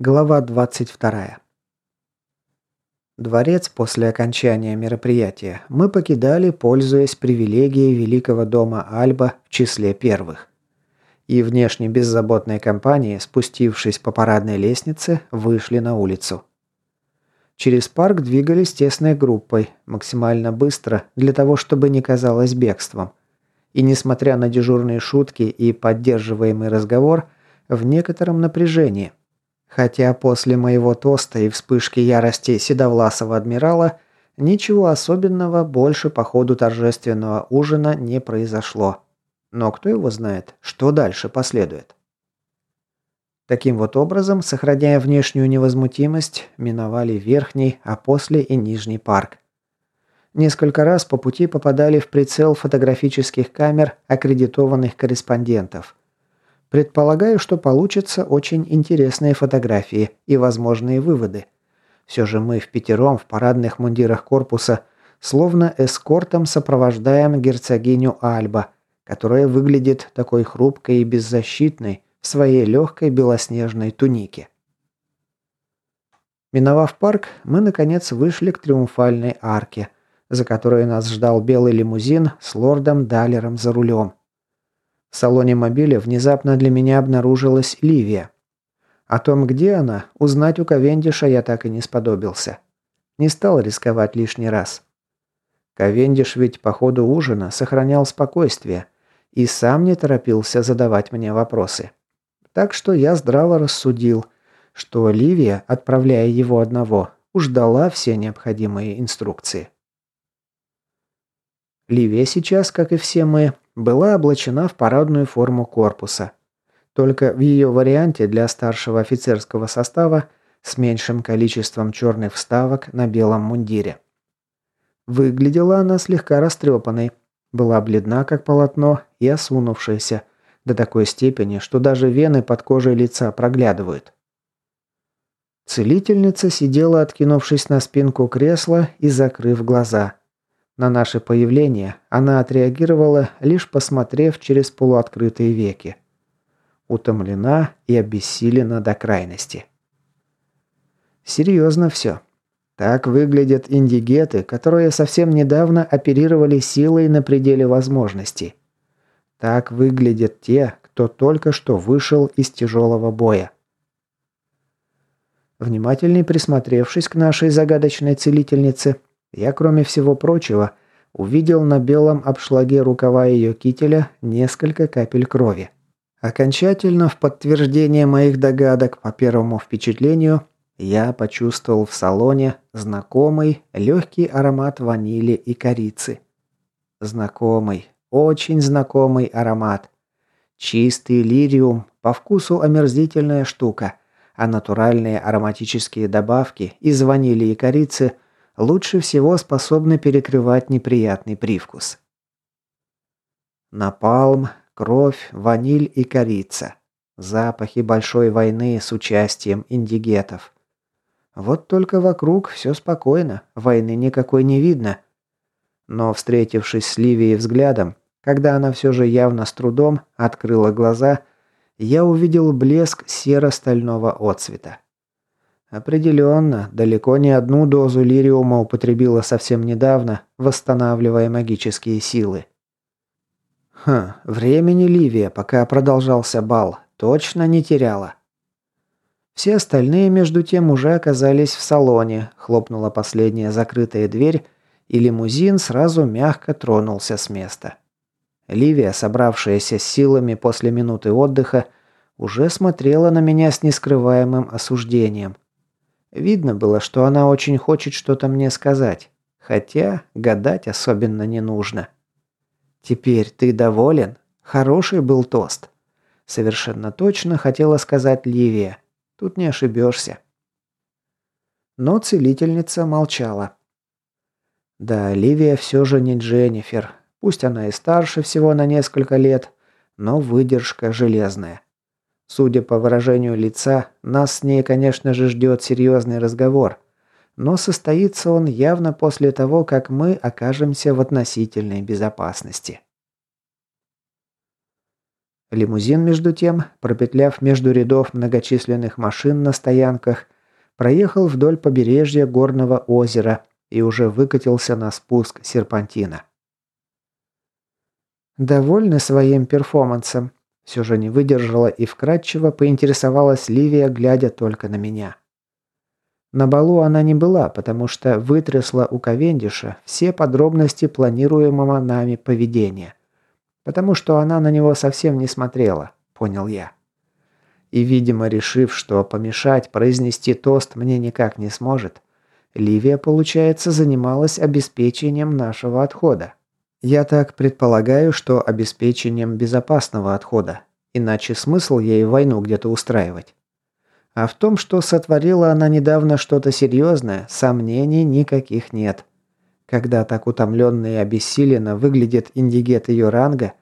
Глава 22. Дворец после окончания мероприятия мы покидали, пользуясь привилегией Великого дома Альба в числе первых. И внешне беззаботной компании, спустившись по парадной лестнице, вышли на улицу. Через парк двигались тесной группой, максимально быстро, для того, чтобы не казалось бегством. И несмотря на дежурные шутки и поддерживаемый разговор, в некотором напряжении, Хотя после моего тоста и вспышки ярости седовласого адмирала ничего особенного больше по ходу торжественного ужина не произошло. Но кто его знает, что дальше последует. Таким вот образом, сохраняя внешнюю невозмутимость, миновали верхний, а после и нижний парк. Несколько раз по пути попадали в прицел фотографических камер аккредитованных корреспондентов. Предполагаю, что получатся очень интересные фотографии и возможные выводы. Все же мы в пятером в парадных мундирах корпуса словно эскортом сопровождаем герцогиню Альба, которая выглядит такой хрупкой и беззащитной в своей легкой белоснежной тунике. Миновав парк, мы наконец вышли к триумфальной арке, за которой нас ждал белый лимузин с лордом Далером за рулем. В салоне мобиля внезапно для меня обнаружилась Ливия. О том, где она, узнать у Ковендиша я так и не сподобился. Не стал рисковать лишний раз. Ковендиш ведь по ходу ужина сохранял спокойствие и сам не торопился задавать мне вопросы. Так что я здраво рассудил, что Ливия, отправляя его одного, уж дала все необходимые инструкции. Ливия сейчас, как и все мы, была облачена в парадную форму корпуса. Только в ее варианте для старшего офицерского состава с меньшим количеством черных вставок на белом мундире. Выглядела она слегка растрепанной, была бледна как полотно и осунувшаяся, до такой степени, что даже вены под кожей лица проглядывают. Целительница сидела, откинувшись на спинку кресла и закрыв глаза – на наше появление она отреагировала, лишь посмотрев через полуоткрытые веки. Утомлена и обессилена до крайности. Серьезно все. Так выглядят индигеты, которые совсем недавно оперировали силой на пределе возможностей. Так выглядят те, кто только что вышел из тяжелого боя. Внимательней присмотревшись к нашей загадочной целительнице, я, кроме всего прочего, увидел на белом обшлаге рукава ее кителя несколько капель крови. Окончательно в подтверждение моих догадок по первому впечатлению, я почувствовал в салоне знакомый легкий аромат ванили и корицы. Знакомый, очень знакомый аромат. Чистый лириум, по вкусу омерзительная штука, а натуральные ароматические добавки из ванили и корицы – лучше всего способны перекрывать неприятный привкус. Напалм, кровь, ваниль и корица. Запахи большой войны с участием индигетов. Вот только вокруг все спокойно, войны никакой не видно. Но, встретившись с Ливией взглядом, когда она все же явно с трудом открыла глаза, я увидел блеск серо-стального отцвета. Определенно, далеко не одну дозу лириума употребила совсем недавно, восстанавливая магические силы. Хм, времени Ливия, пока продолжался бал, точно не теряла. Все остальные, между тем, уже оказались в салоне, хлопнула последняя закрытая дверь, и лимузин сразу мягко тронулся с места. Ливия, собравшаяся с силами после минуты отдыха, уже смотрела на меня с нескрываемым осуждением – Видно было, что она очень хочет что-то мне сказать. Хотя гадать особенно не нужно. «Теперь ты доволен? Хороший был тост». Совершенно точно хотела сказать Ливия. Тут не ошибешься. Но целительница молчала. Да, Ливия все же не Дженнифер. Пусть она и старше всего на несколько лет, но выдержка железная. Судя по выражению лица, нас с ней, конечно же, ждет серьезный разговор. Но состоится он явно после того, как мы окажемся в относительной безопасности. Лимузин, между тем, пропетляв между рядов многочисленных машин на стоянках, проехал вдоль побережья горного озера и уже выкатился на спуск серпантина. «Довольны своим перформансом?» Все же не выдержала и вкратчиво поинтересовалась Ливия, глядя только на меня. На балу она не была, потому что вытрясла у Ковендиша все подробности планируемого нами поведения. Потому что она на него совсем не смотрела, понял я. И, видимо, решив, что помешать произнести тост мне никак не сможет, Ливия, получается, занималась обеспечением нашего отхода. Я так предполагаю, что обеспечением безопасного отхода. Иначе смысл ей войну где-то устраивать. А в том, что сотворила она недавно что-то серьезное, сомнений никаких нет. Когда так утомленно и обессиленно выглядит индигет ее ранга,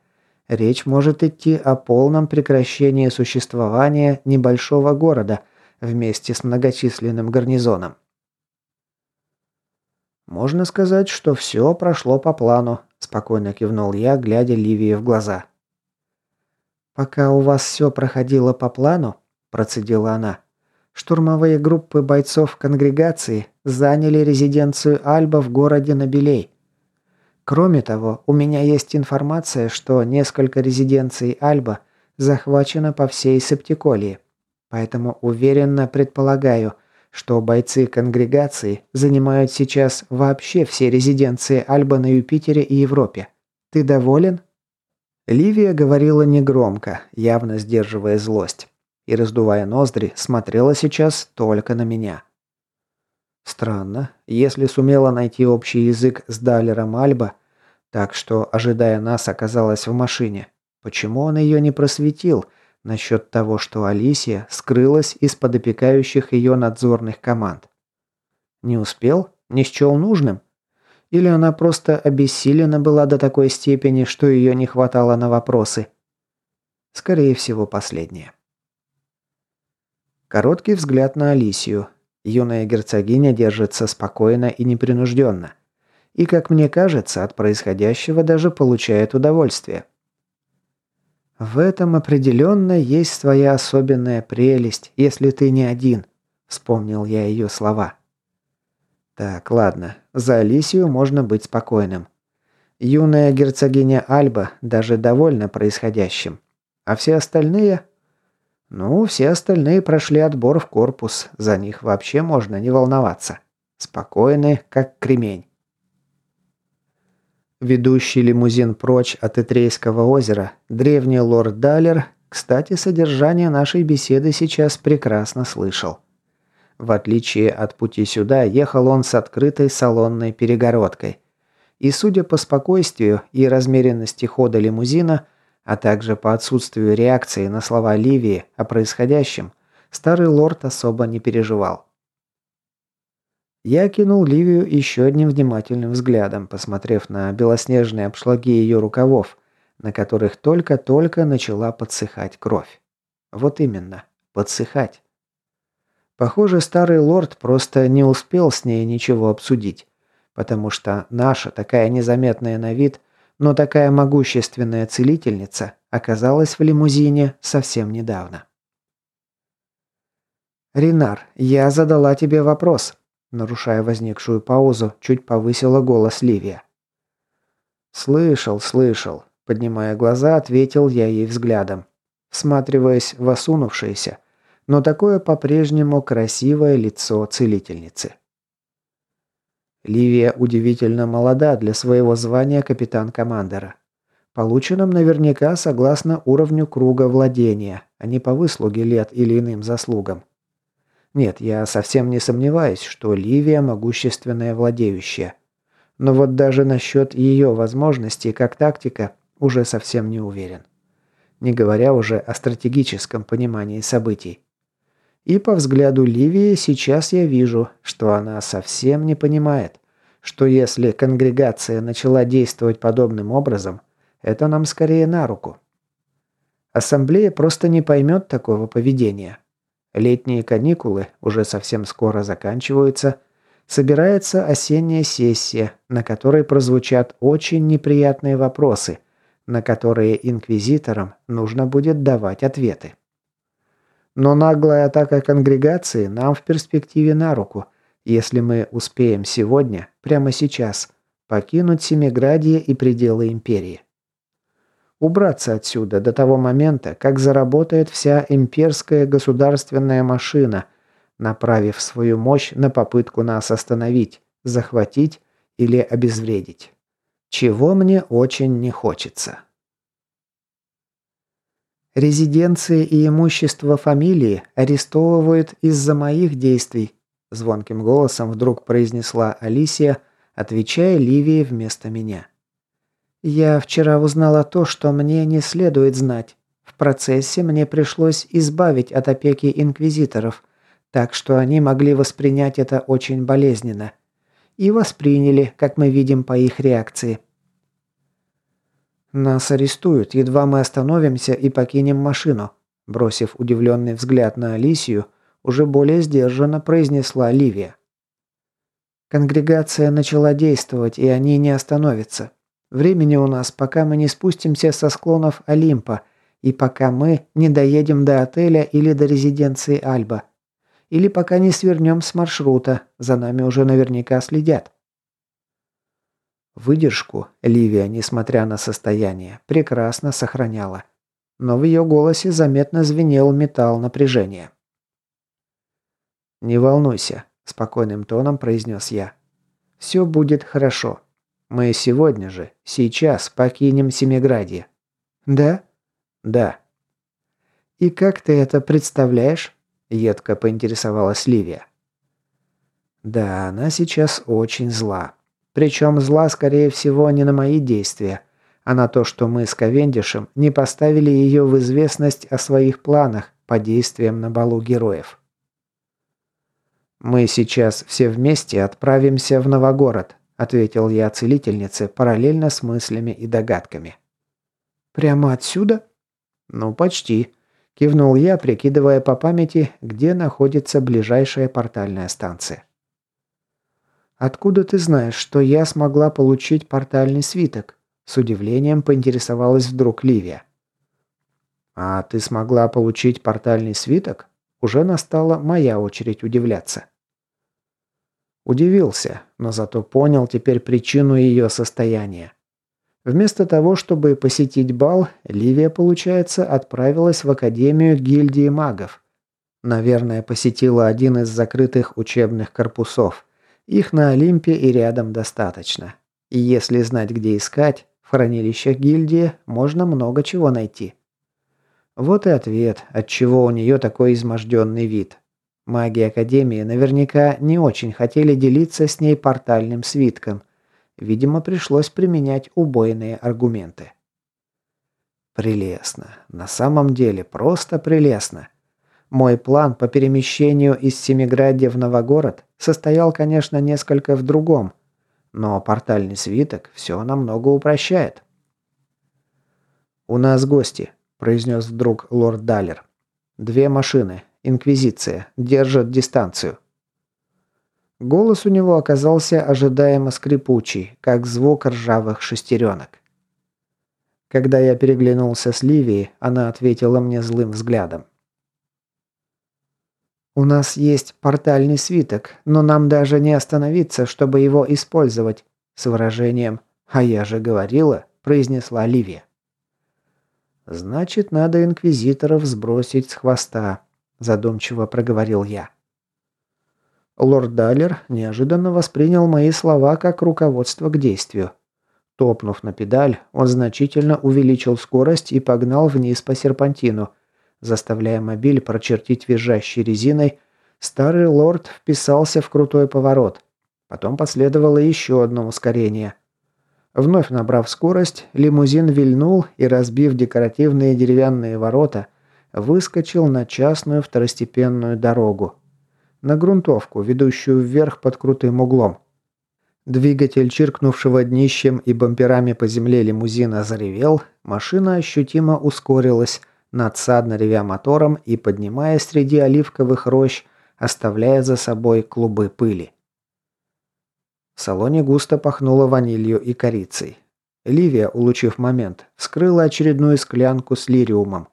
речь может идти о полном прекращении существования небольшого города вместе с многочисленным гарнизоном. «Можно сказать, что все прошло по плану», – спокойно кивнул я, глядя Ливии в глаза. «Пока у вас все проходило по плану», – процедила она, – «штурмовые группы бойцов конгрегации заняли резиденцию Альба в городе Набелей. Кроме того, у меня есть информация, что несколько резиденций Альба захвачено по всей Септиколии. Поэтому уверенно предполагаю – что бойцы конгрегации занимают сейчас вообще все резиденции Альба на Юпитере и Европе. Ты доволен?» Ливия говорила негромко, явно сдерживая злость, и, раздувая ноздри, смотрела сейчас только на меня. Странно, если сумела найти общий язык с Далером Альба, так что, ожидая нас, оказалась в машине, почему он ее не просветил – насчет того, что Алисия скрылась из-под опекающих ее надзорных команд. Не успел? Не счел нужным? Или она просто обессилена была до такой степени, что ее не хватало на вопросы? Скорее всего, последнее. Короткий взгляд на Алисию. Юная герцогиня держится спокойно и непринужденно. И, как мне кажется, от происходящего даже получает удовольствие. «В этом определенно есть твоя особенная прелесть, если ты не один», – вспомнил я ее слова. «Так, ладно, за Алисию можно быть спокойным. Юная герцогиня Альба даже довольна происходящим. А все остальные...» «Ну, все остальные прошли отбор в корпус, за них вообще можно не волноваться. Спокойны, как кремень». Ведущий лимузин прочь от Итрейского озера, древний лорд Далер, кстати, содержание нашей беседы сейчас прекрасно слышал. В отличие от пути сюда, ехал он с открытой салонной перегородкой. И судя по спокойствию и размеренности хода лимузина, а также по отсутствию реакции на слова Ливии о происходящем, старый лорд особо не переживал. Я кинул Ливию еще одним внимательным взглядом, посмотрев на белоснежные обшлаги ее рукавов, на которых только-только начала подсыхать кровь. Вот именно, подсыхать. Похоже, старый лорд просто не успел с ней ничего обсудить, потому что наша такая незаметная на вид, но такая могущественная целительница оказалась в лимузине совсем недавно. «Ринар, я задала тебе вопрос», Нарушая возникшую паузу, чуть повысила голос Ливия. «Слышал, слышал», – поднимая глаза, ответил я ей взглядом, всматриваясь в осунувшееся, но такое по-прежнему красивое лицо целительницы. Ливия удивительно молода для своего звания капитан-командера. Полученном наверняка согласно уровню круга владения, а не по выслуге лет или иным заслугам. Нет, я совсем не сомневаюсь, что Ливия могущественная владеющая. Но вот даже насчет ее возможностей как тактика уже совсем не уверен. Не говоря уже о стратегическом понимании событий. И по взгляду Ливии сейчас я вижу, что она совсем не понимает, что если конгрегация начала действовать подобным образом, это нам скорее на руку. Ассамблея просто не поймет такого поведения, Летние каникулы уже совсем скоро заканчиваются. Собирается осенняя сессия, на которой прозвучат очень неприятные вопросы, на которые инквизиторам нужно будет давать ответы. Но наглая атака конгрегации нам в перспективе на руку, если мы успеем сегодня, прямо сейчас, покинуть Семиградье и пределы империи. Убраться отсюда до того момента, как заработает вся имперская государственная машина, направив свою мощь на попытку нас остановить, захватить или обезвредить. Чего мне очень не хочется. Резиденции и имущество фамилии арестовывают из-за моих действий, звонким голосом вдруг произнесла Алисия, отвечая Ливии вместо меня. Я вчера узнала то, что мне не следует знать. В процессе мне пришлось избавить от опеки инквизиторов, так что они могли воспринять это очень болезненно. И восприняли, как мы видим по их реакции. «Нас арестуют, едва мы остановимся и покинем машину», бросив удивленный взгляд на Алисию, уже более сдержанно произнесла Ливия. Конгрегация начала действовать, и они не остановятся. Времени у нас, пока мы не спустимся со склонов Олимпа, и пока мы не доедем до отеля или до резиденции Альба. Или пока не свернем с маршрута, за нами уже наверняка следят. Выдержку Ливия, несмотря на состояние, прекрасно сохраняла. Но в ее голосе заметно звенел металл напряжения. «Не волнуйся», – спокойным тоном произнес я. «Все будет хорошо. Мы сегодня же, сейчас покинем Семиградье». «Да?» «Да». «И как ты это представляешь?» – едко поинтересовалась Ливия. «Да, она сейчас очень зла. Причем зла, скорее всего, не на мои действия, а на то, что мы с Ковендишем не поставили ее в известность о своих планах по действиям на балу героев. «Мы сейчас все вместе отправимся в Новогород», ответил я целительнице параллельно с мыслями и догадками. «Прямо отсюда?» «Ну, почти», – кивнул я, прикидывая по памяти, где находится ближайшая портальная станция. «Откуда ты знаешь, что я смогла получить портальный свиток?» С удивлением поинтересовалась вдруг Ливия. «А ты смогла получить портальный свиток?» Уже настала моя очередь удивляться. Удивился, но зато понял теперь причину ее состояния. Вместо того, чтобы посетить бал, Ливия, получается, отправилась в Академию гильдии магов. Наверное, посетила один из закрытых учебных корпусов. Их на Олимпе и рядом достаточно. И если знать, где искать, в хранилищах гильдии можно много чего найти. Вот и ответ, отчего у нее такой изможденный вид. Маги Академии наверняка не очень хотели делиться с ней портальным свитком. Видимо, пришлось применять убойные аргументы. Прелестно. На самом деле, просто прелестно. Мой план по перемещению из Семиградья в Новогород состоял, конечно, несколько в другом, но портальный свиток все намного упрощает. «У нас гости», – произнес вдруг лорд Даллер. «Две машины. Инквизиция. Держат дистанцию». Голос у него оказался ожидаемо скрипучий, как звук ржавых шестеренок. Когда я переглянулся с Ливией, она ответила мне злым взглядом. «У нас есть портальный свиток, но нам даже не остановиться, чтобы его использовать», с выражением «А я же говорила», произнесла Ливия. «Значит, надо инквизиторов сбросить с хвоста», задумчиво проговорил я. Лорд Даллер неожиданно воспринял мои слова как руководство к действию. Топнув на педаль, он значительно увеличил скорость и погнал вниз по серпантину – Заставляя мобиль прочертить визжащей резиной, старый лорд вписался в крутой поворот. Потом последовало еще одно ускорение. Вновь набрав скорость, лимузин вильнул и, разбив декоративные деревянные ворота, выскочил на частную второстепенную дорогу. На грунтовку, ведущую вверх под крутым углом. Двигатель, чиркнувшего днищем и бамперами по земле лимузина, заревел, машина ощутимо ускорилась, надсадно ревя мотором и поднимая среди оливковых рощ, оставляя за собой клубы пыли. В салоне густо пахнуло ванилью и корицей. Ливия, улучив момент, вскрыла очередную склянку с лириумом.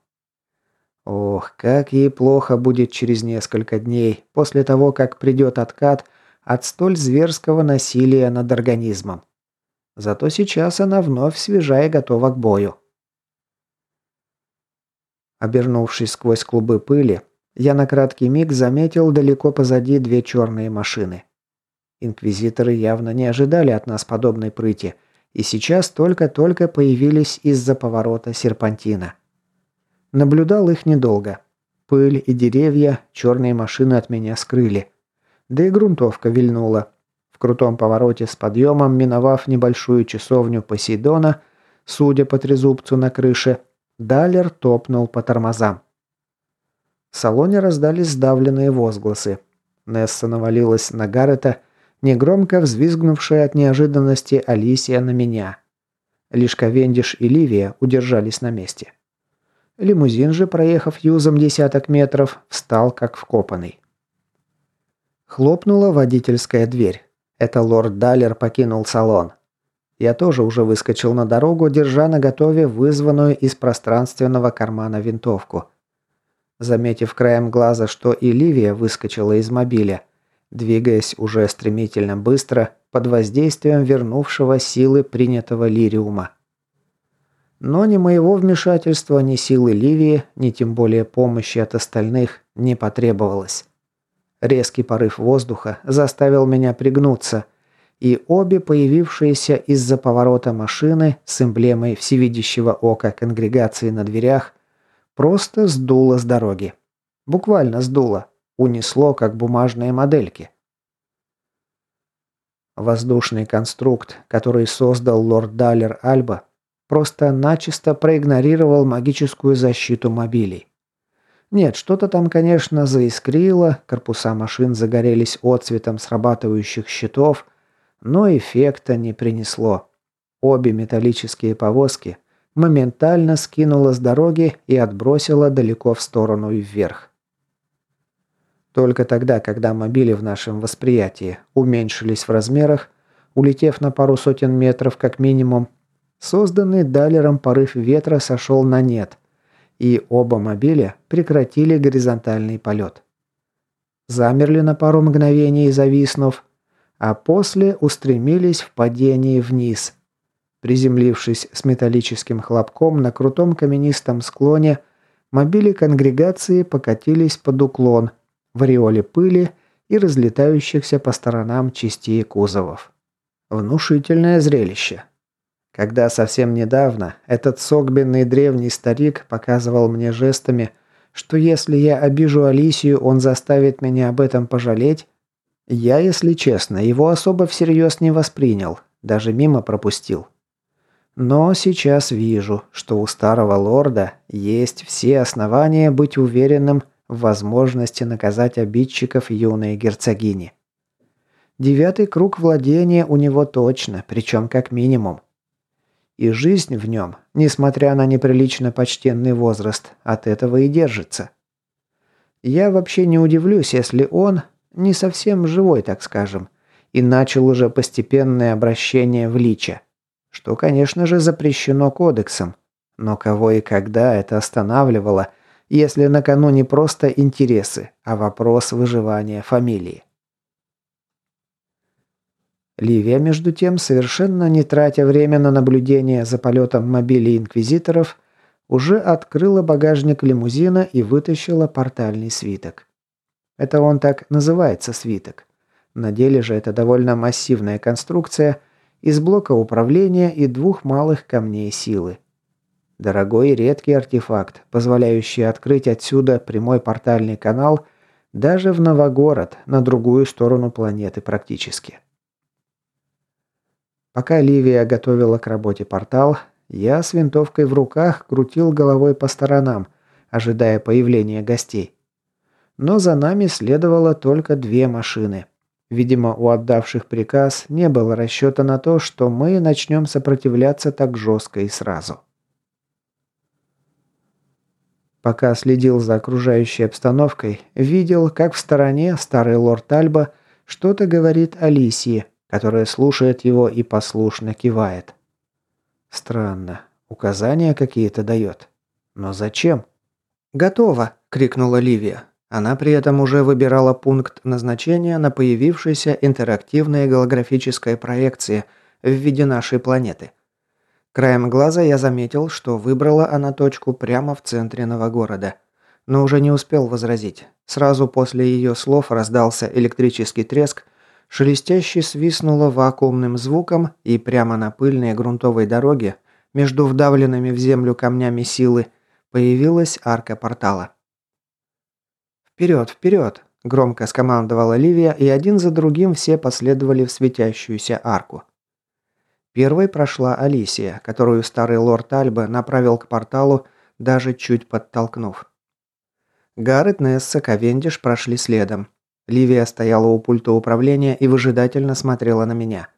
Ох, как ей плохо будет через несколько дней, после того, как придет откат от столь зверского насилия над организмом. Зато сейчас она вновь свежа и готова к бою. Обернувшись сквозь клубы пыли, я на краткий миг заметил далеко позади две черные машины. Инквизиторы явно не ожидали от нас подобной прыти, и сейчас только-только появились из-за поворота серпантина. Наблюдал их недолго. Пыль и деревья черные машины от меня скрыли. Да и грунтовка вильнула. В крутом повороте с подъемом, миновав небольшую часовню Посейдона, судя по трезубцу на крыше, Далер топнул по тормозам. В салоне раздались сдавленные возгласы. Несса навалилась на Гаррета, негромко взвизгнувшая от неожиданности Алисия на меня. Лишь Ковендиш и Ливия удержались на месте. Лимузин же, проехав юзом десяток метров, встал как вкопанный. Хлопнула водительская дверь. Это лорд Даллер покинул салон. Я тоже уже выскочил на дорогу, держа на готове вызванную из пространственного кармана винтовку. Заметив краем глаза, что и Ливия выскочила из мобиля, двигаясь уже стремительно быстро, под воздействием вернувшего силы принятого лириума. Но ни моего вмешательства, ни силы Ливии, ни тем более помощи от остальных не потребовалось. Резкий порыв воздуха заставил меня пригнуться, и обе появившиеся из-за поворота машины с эмблемой всевидящего ока конгрегации на дверях Просто сдуло с дороги. Буквально сдуло. Унесло, как бумажные модельки. Воздушный конструкт, который создал лорд Даллер Альба, просто начисто проигнорировал магическую защиту мобилей. Нет, что-то там, конечно, заискрило, корпуса машин загорелись отцветом срабатывающих щитов, но эффекта не принесло. Обе металлические повозки моментально скинула с дороги и отбросила далеко в сторону и вверх. Только тогда, когда мобили в нашем восприятии уменьшились в размерах, улетев на пару сотен метров как минимум, созданный Далером порыв ветра сошел на нет, и оба мобиля прекратили горизонтальный полет. Замерли на пару мгновений, зависнув, а после устремились в падении вниз – Приземлившись с металлическим хлопком на крутом каменистом склоне, мобили конгрегации покатились под уклон в ореоле пыли и разлетающихся по сторонам частей кузовов. Внушительное зрелище. Когда совсем недавно этот согбенный древний старик показывал мне жестами, что если я обижу Алисию, он заставит меня об этом пожалеть, я, если честно, его особо всерьез не воспринял, даже мимо пропустил. Но сейчас вижу, что у старого лорда есть все основания быть уверенным в возможности наказать обидчиков юной герцогини. Девятый круг владения у него точно, причем как минимум. И жизнь в нем, несмотря на неприлично почтенный возраст, от этого и держится. Я вообще не удивлюсь, если он, не совсем живой, так скажем, и начал уже постепенное обращение в лича что, конечно же, запрещено кодексом. Но кого и когда это останавливало, если на кону не просто интересы, а вопрос выживания фамилии? Ливия, между тем, совершенно не тратя время на наблюдение за полетом мобилей инквизиторов, уже открыла багажник лимузина и вытащила портальный свиток. Это он так называется свиток. На деле же это довольно массивная конструкция – из блока управления и двух малых камней силы. Дорогой и редкий артефакт, позволяющий открыть отсюда прямой портальный канал даже в Новогород, на другую сторону планеты практически. Пока Ливия готовила к работе портал, я с винтовкой в руках крутил головой по сторонам, ожидая появления гостей. Но за нами следовало только две машины – Видимо, у отдавших приказ не было расчета на то, что мы начнем сопротивляться так жестко и сразу. Пока следил за окружающей обстановкой, видел, как в стороне старый лорд Альба что-то говорит Алисии, которая слушает его и послушно кивает. Странно. Указания какие-то дает. Но зачем? «Готово!» – крикнула Ливия. Она при этом уже выбирала пункт назначения на появившейся интерактивной голографической проекции в виде нашей планеты. Краем глаза я заметил, что выбрала она точку прямо в центре Новогорода. Но уже не успел возразить. Сразу после ее слов раздался электрический треск, шелестяще свистнуло вакуумным звуком, и прямо на пыльной грунтовой дороге, между вдавленными в землю камнями силы, появилась арка портала. «Вперед, вперед!» – громко скомандовала Ливия, и один за другим все последовали в светящуюся арку. Первой прошла Алисия, которую старый лорд Альба направил к порталу, даже чуть подтолкнув. Гаррет, Несса, Ковендиш прошли следом. Ливия стояла у пульта управления и выжидательно смотрела на меня.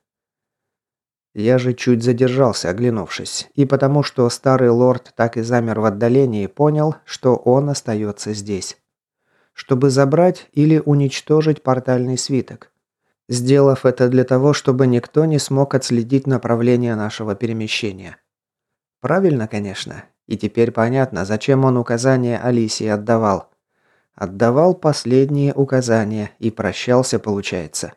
Я же чуть задержался, оглянувшись, и потому что старый лорд так и замер в отдалении, понял, что он остается здесь. Чтобы забрать или уничтожить портальный свиток. Сделав это для того, чтобы никто не смог отследить направление нашего перемещения. Правильно, конечно. И теперь понятно, зачем он указания Алисии отдавал. Отдавал последние указания и прощался, получается.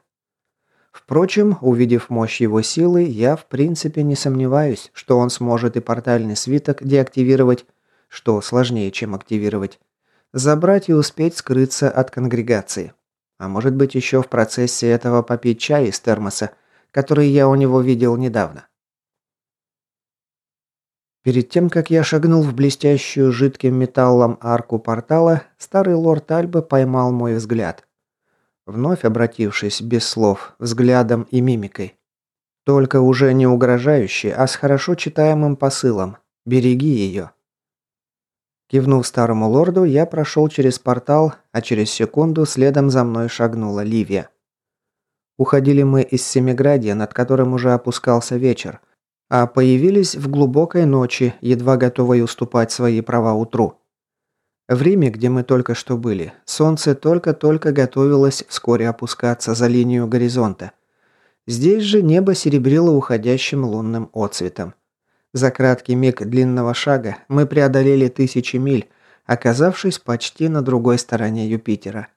Впрочем, увидев мощь его силы, я в принципе не сомневаюсь, что он сможет и портальный свиток деактивировать, что сложнее, чем активировать, забрать и успеть скрыться от конгрегации. А может быть еще в процессе этого попить чай из термоса, который я у него видел недавно. Перед тем, как я шагнул в блестящую жидким металлом арку портала, старый лорд Альба поймал мой взгляд. Вновь обратившись без слов, взглядом и мимикой. Только уже не угрожающе, а с хорошо читаемым посылом «Береги ее». Кивнув старому лорду, я прошел через портал, а через секунду следом за мной шагнула Ливия. Уходили мы из Семиградия, над которым уже опускался вечер, а появились в глубокой ночи, едва готовые уступать свои права утру. В Риме, где мы только что были, солнце только-только готовилось вскоре опускаться за линию горизонта. Здесь же небо серебрило уходящим лунным отцветом. За краткий миг длинного шага мы преодолели тысячи миль, оказавшись почти на другой стороне Юпитера.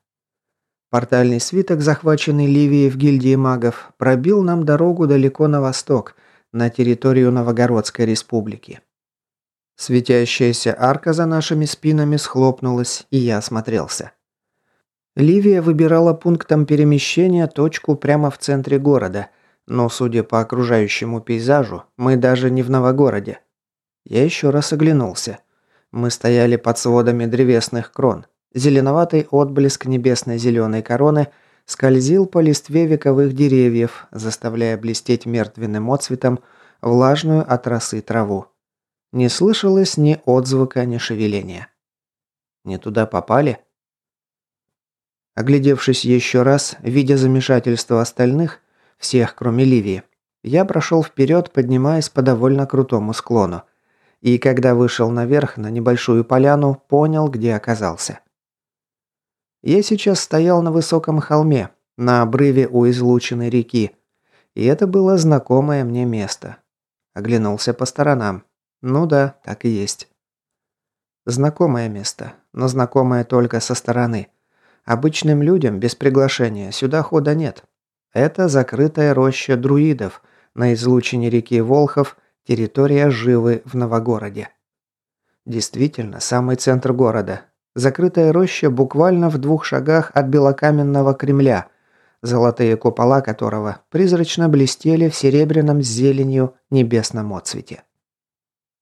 Портальный свиток, захваченный Ливией в гильдии магов, пробил нам дорогу далеко на восток, на территорию Новогородской республики. Светящаяся арка за нашими спинами схлопнулась, и я осмотрелся. Ливия выбирала пунктом перемещения точку прямо в центре города, но, судя по окружающему пейзажу, мы даже не в Новогороде. Я еще раз оглянулся. Мы стояли под сводами древесных крон. Зеленоватый отблеск небесной зеленой короны – скользил по листве вековых деревьев, заставляя блестеть мертвенным отцветом влажную от росы траву. Не слышалось ни отзвука, ни шевеления. Не туда попали? Оглядевшись еще раз, видя замешательство остальных, всех, кроме Ливии, я прошел вперед, поднимаясь по довольно крутому склону. И когда вышел наверх на небольшую поляну, понял, где оказался. Я сейчас стоял на высоком холме, на обрыве у излученной реки. И это было знакомое мне место. Оглянулся по сторонам. Ну да, так и есть. Знакомое место, но знакомое только со стороны. Обычным людям без приглашения сюда хода нет. Это закрытая роща друидов на излучине реки Волхов, территория Живы в Новогороде. Действительно, самый центр города, Закрытая роща буквально в двух шагах от белокаменного Кремля, золотые купола которого призрачно блестели в серебряном с зеленью небесном отцвете.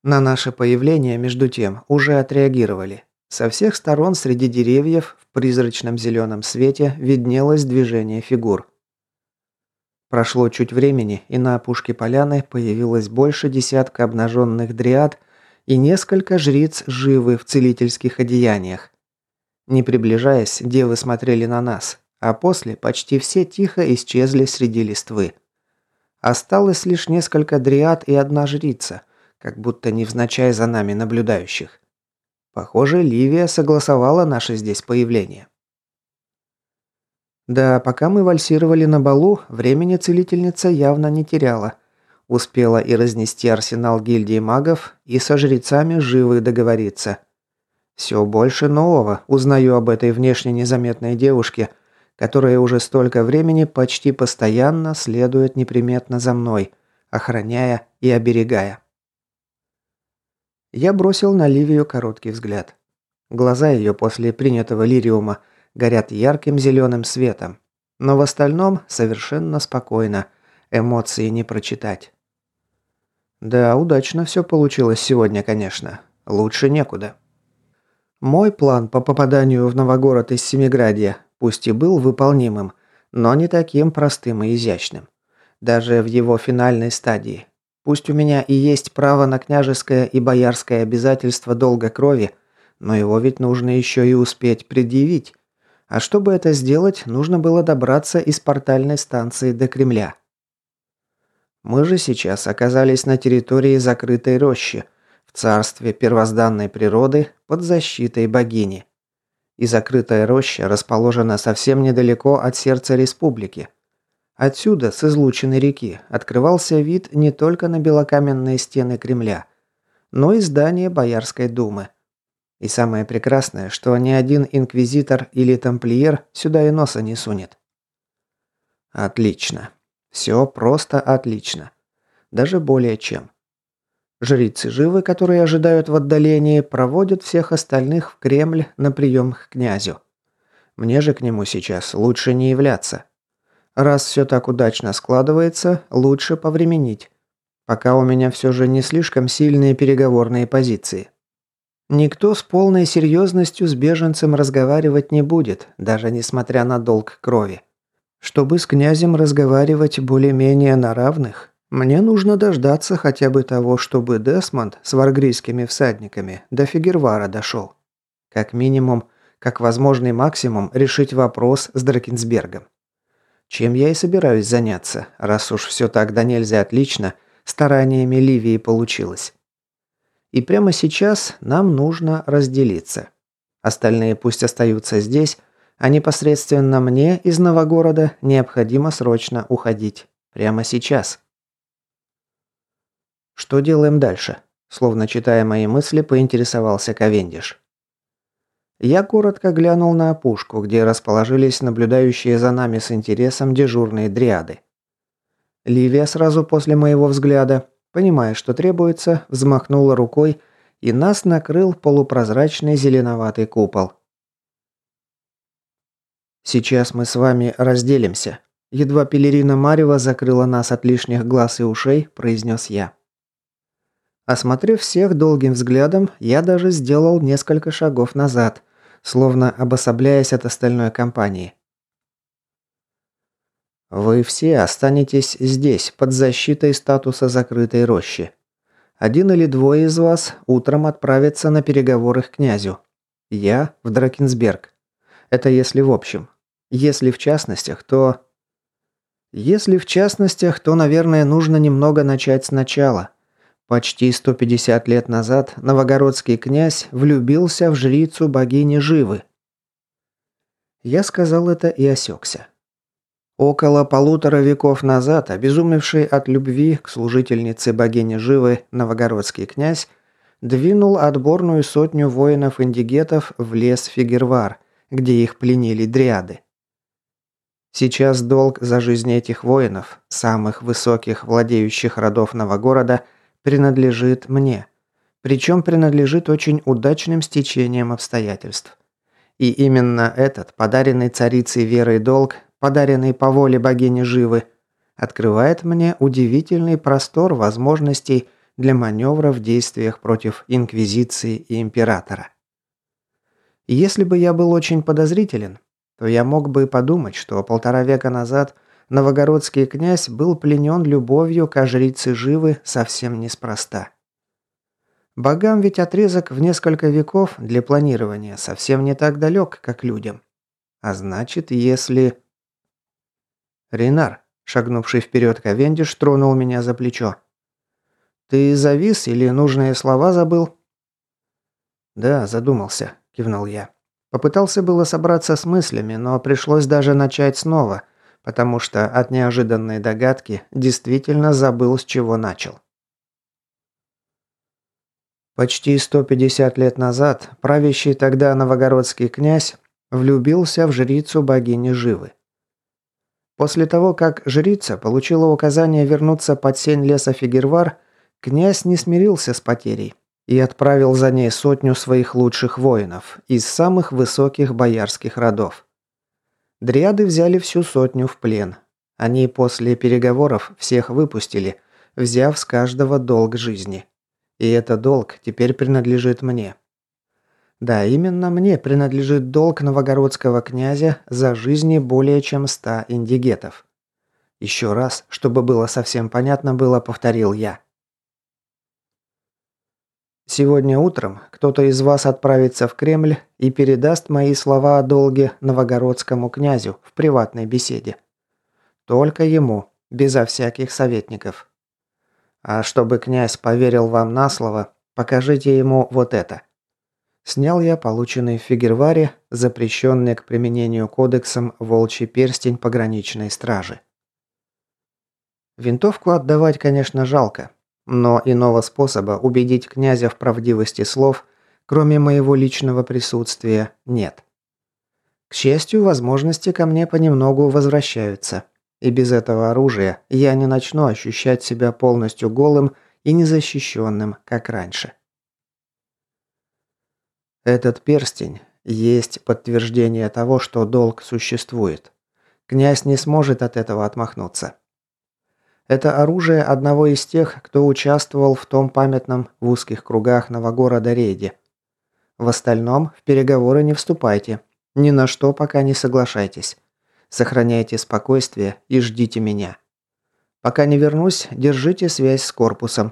На наше появление, между тем, уже отреагировали. Со всех сторон среди деревьев в призрачном зеленом свете виднелось движение фигур. Прошло чуть времени, и на опушке поляны появилось больше десятка обнаженных дриад и несколько жриц живы в целительских одеяниях. Не приближаясь, девы смотрели на нас, а после почти все тихо исчезли среди листвы. Осталось лишь несколько дриад и одна жрица, как будто невзначай за нами наблюдающих. Похоже, Ливия согласовала наше здесь появление. Да, пока мы вальсировали на балу, времени целительница явно не теряла – Успела и разнести арсенал гильдии магов, и со жрецами живы договориться. Все больше нового узнаю об этой внешне незаметной девушке, которая уже столько времени почти постоянно следует неприметно за мной, охраняя и оберегая. Я бросил на Ливию короткий взгляд. Глаза ее после принятого лириума горят ярким зеленым светом, но в остальном совершенно спокойно, эмоции не прочитать. Да, удачно все получилось сегодня, конечно. Лучше некуда. Мой план по попаданию в Новогород из Семиградья, пусть и был выполнимым, но не таким простым и изящным. Даже в его финальной стадии, Пусть у меня и есть право на княжеское и боярское обязательство долга крови, но его ведь нужно еще и успеть предъявить. А чтобы это сделать, нужно было добраться из портальной станции до Кремля. Мы же сейчас оказались на территории закрытой рощи, в царстве первозданной природы под защитой богини. И закрытая роща расположена совсем недалеко от сердца республики – Отсюда, с излученной реки, открывался вид не только на белокаменные стены Кремля, но и здание Боярской думы. И самое прекрасное, что ни один инквизитор или тамплиер сюда и носа не сунет. Отлично. Все просто отлично. Даже более чем. Жрицы живы, которые ожидают в отдалении, проводят всех остальных в Кремль на прием к князю. Мне же к нему сейчас лучше не являться. Раз все так удачно складывается, лучше повременить. Пока у меня все же не слишком сильные переговорные позиции. Никто с полной серьезностью с беженцем разговаривать не будет, даже несмотря на долг крови. Чтобы с князем разговаривать более-менее на равных, мне нужно дождаться хотя бы того, чтобы Десмонд с варгрийскими всадниками до Фигервара дошел. Как минимум, как возможный максимум решить вопрос с Дракенсбергом. Чем я и собираюсь заняться, раз уж все так да нельзя отлично, стараниями Ливии получилось. И прямо сейчас нам нужно разделиться. Остальные пусть остаются здесь, а непосредственно мне из Новогорода необходимо срочно уходить. Прямо сейчас. Что делаем дальше? Словно читая мои мысли, поинтересовался Ковендиш. Я коротко глянул на опушку, где расположились наблюдающие за нами с интересом дежурные дриады. Ливия сразу после моего взгляда, понимая, что требуется, взмахнула рукой, и нас накрыл полупрозрачный зеленоватый купол. «Сейчас мы с вами разделимся», Едва пелерина Марева закрыла нас от лишних глаз и ушей, произнес я. Осмотрев всех долгим взглядом, я даже сделал несколько шагов назад, словно обособляясь от остальной компании. Вы все останетесь здесь, под защитой статуса закрытой рощи. Один или двое из вас утром отправятся на переговоры к князю. Я в Дракенсберг. Это если в общем. Если в частностях, то... Если в частностях, то, наверное, нужно немного начать сначала – Почти 150 лет назад новогородский князь влюбился в жрицу богини Живы. Я сказал это и осекся. Около полутора веков назад обезумевший от любви к служительнице богини Живы новогородский князь двинул отборную сотню воинов-индигетов в лес Фигервар, где их пленили дриады. Сейчас долг за жизнь этих воинов, самых высоких владеющих родов Новогорода – принадлежит мне. Причем принадлежит очень удачным стечением обстоятельств. И именно этот, подаренный царицей верой долг, подаренный по воле богини Живы, открывает мне удивительный простор возможностей для маневра в действиях против Инквизиции и Императора. Если бы я был очень подозрителен, то я мог бы подумать, что полтора века назад – новогородский князь был пленен любовью к жрице Живы совсем неспроста. Богам ведь отрезок в несколько веков для планирования совсем не так далек, как людям. А значит, если... Ренар, шагнувший вперед Ковендиш, тронул меня за плечо. «Ты завис или нужные слова забыл?» «Да, задумался», – кивнул я. Попытался было собраться с мыслями, но пришлось даже начать снова – потому что от неожиданной догадки действительно забыл, с чего начал. Почти 150 лет назад правящий тогда новогородский князь влюбился в жрицу богини Живы. После того, как жрица получила указание вернуться под сень леса Фигервар, князь не смирился с потерей и отправил за ней сотню своих лучших воинов из самых высоких боярских родов. Дриады взяли всю сотню в плен. Они после переговоров всех выпустили, взяв с каждого долг жизни. И этот долг теперь принадлежит мне. Да, именно мне принадлежит долг новогородского князя за жизни более чем ста индигетов. Еще раз, чтобы было совсем понятно было, повторил я. Сегодня утром кто-то из вас отправится в Кремль и передаст мои слова о долге новогородскому князю в приватной беседе. Только ему, безо всяких советников. А чтобы князь поверил вам на слово, покажите ему вот это. Снял я полученный в Фигерваре, запрещенный к применению кодексом волчий перстень пограничной стражи. Винтовку отдавать, конечно, жалко, но иного способа убедить князя в правдивости слов, кроме моего личного присутствия, нет. К счастью, возможности ко мне понемногу возвращаются, и без этого оружия я не начну ощущать себя полностью голым и незащищенным, как раньше. Этот перстень есть подтверждение того, что долг существует. Князь не сможет от этого отмахнуться. Это оружие одного из тех, кто участвовал в том памятном в узких кругах Новогорода рейде. В остальном в переговоры не вступайте. Ни на что пока не соглашайтесь. Сохраняйте спокойствие и ждите меня. Пока не вернусь, держите связь с корпусом.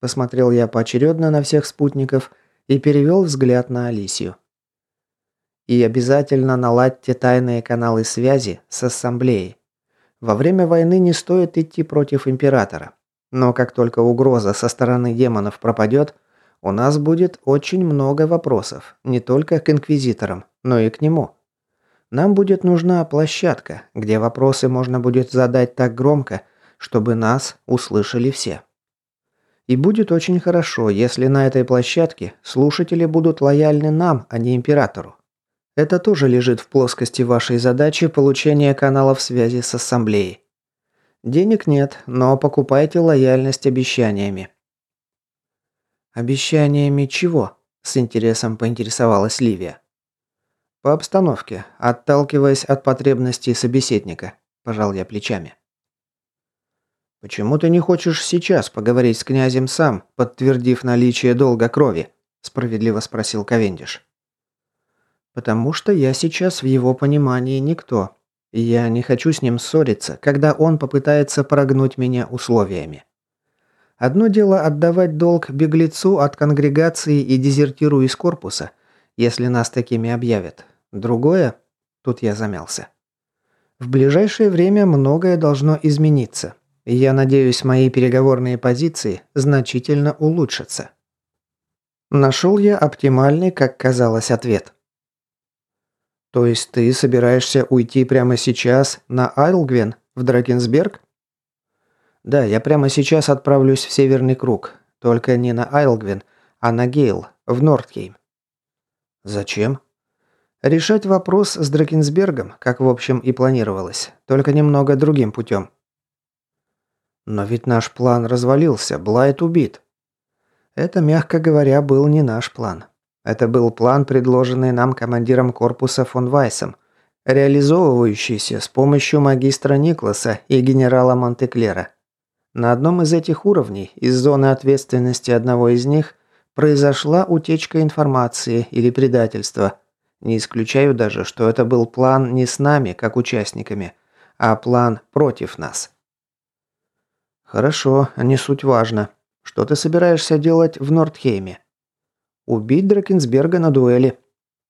Посмотрел я поочередно на всех спутников – и перевел взгляд на Алисию. И обязательно наладьте тайные каналы связи с ассамблеей. Во время войны не стоит идти против императора. Но как только угроза со стороны демонов пропадет, у нас будет очень много вопросов, не только к инквизиторам, но и к нему. Нам будет нужна площадка, где вопросы можно будет задать так громко, чтобы нас услышали все. И будет очень хорошо, если на этой площадке слушатели будут лояльны нам, а не императору. Это тоже лежит в плоскости вашей задачи получения каналов связи с ассамблеей. Денег нет, но покупайте лояльность обещаниями. Обещаниями чего? С интересом поинтересовалась Ливия. По обстановке, отталкиваясь от потребностей собеседника, пожал я плечами. «Почему ты не хочешь сейчас поговорить с князем сам, подтвердив наличие долга крови?» – справедливо спросил Ковендиш. «Потому что я сейчас в его понимании никто. И я не хочу с ним ссориться, когда он попытается прогнуть меня условиями. Одно дело отдавать долг беглецу от конгрегации и дезертиру из корпуса, если нас такими объявят. Другое...» Тут я замялся. «В ближайшее время многое должно измениться». Я надеюсь, мои переговорные позиции значительно улучшатся. Нашел я оптимальный, как казалось, ответ. То есть ты собираешься уйти прямо сейчас на Айлгвен, в Дракенсберг? Да, я прямо сейчас отправлюсь в Северный Круг. Только не на Айлгвен, а на Гейл, в Нордхейм. Зачем? Решать вопрос с Дракенсбергом, как в общем и планировалось, только немного другим путем. Но ведь наш план развалился, Блайт убит. Это, мягко говоря, был не наш план. Это был план, предложенный нам командиром корпуса фон Вайсом, реализовывающийся с помощью магистра Никласа и генерала Монтеклера. На одном из этих уровней, из зоны ответственности одного из них, произошла утечка информации или предательство. Не исключаю даже, что это был план не с нами, как участниками, а план против нас. «Хорошо, не суть важно. Что ты собираешься делать в Нордхейме?» «Убить Дракенсберга на дуэли».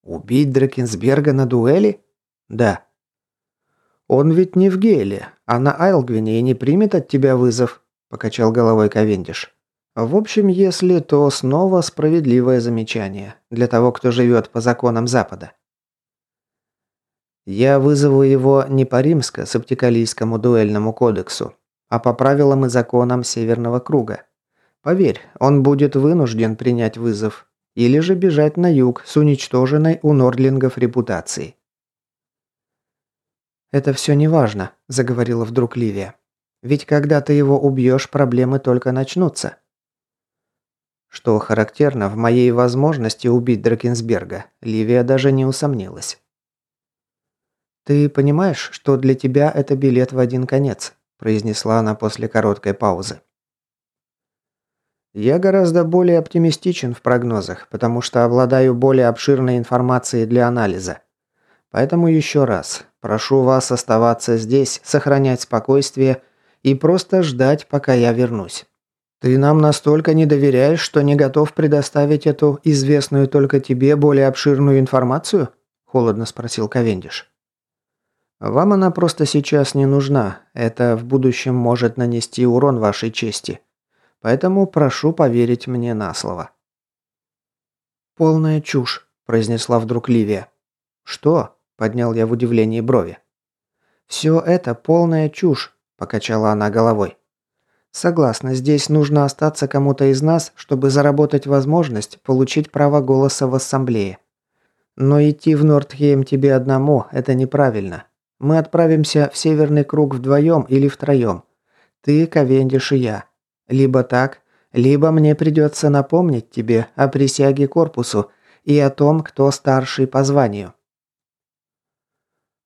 «Убить Дракенсберга на дуэли?» «Да». «Он ведь не в Гейле, а на Айлгвине и не примет от тебя вызов», – покачал головой Ковендиш. «В общем, если, то снова справедливое замечание для того, кто живет по законам Запада». Я вызову его не по римско-септикалийскому дуэльному кодексу, а по правилам и законам Северного круга. Поверь, он будет вынужден принять вызов или же бежать на юг с уничтоженной у Нордлингов репутацией. «Это все неважно», – заговорила вдруг Ливия. «Ведь когда ты его убьешь, проблемы только начнутся». Что характерно, в моей возможности убить Дракенсберга, Ливия даже не усомнилась. «Ты понимаешь, что для тебя это билет в один конец?» – произнесла она после короткой паузы. «Я гораздо более оптимистичен в прогнозах, потому что обладаю более обширной информацией для анализа. Поэтому еще раз, прошу вас оставаться здесь, сохранять спокойствие и просто ждать, пока я вернусь. Ты нам настолько не доверяешь, что не готов предоставить эту известную только тебе более обширную информацию? холодно спросил Ковендиш. Вам она просто сейчас не нужна. Это в будущем может нанести урон вашей чести. Поэтому прошу поверить мне на слово. Полная чушь, произнесла вдруг Ливия. Что? Поднял я в удивлении брови. «Все это полная чушь», – покачала она головой. «Согласна, здесь нужно остаться кому-то из нас, чтобы заработать возможность получить право голоса в ассамблее. Но идти в Нордхейм тебе одному – это неправильно. Мы отправимся в Северный круг вдвоем или втроем. Ты, Ковендиш и я. Либо так, либо мне придется напомнить тебе о присяге корпусу и о том, кто старший по званию.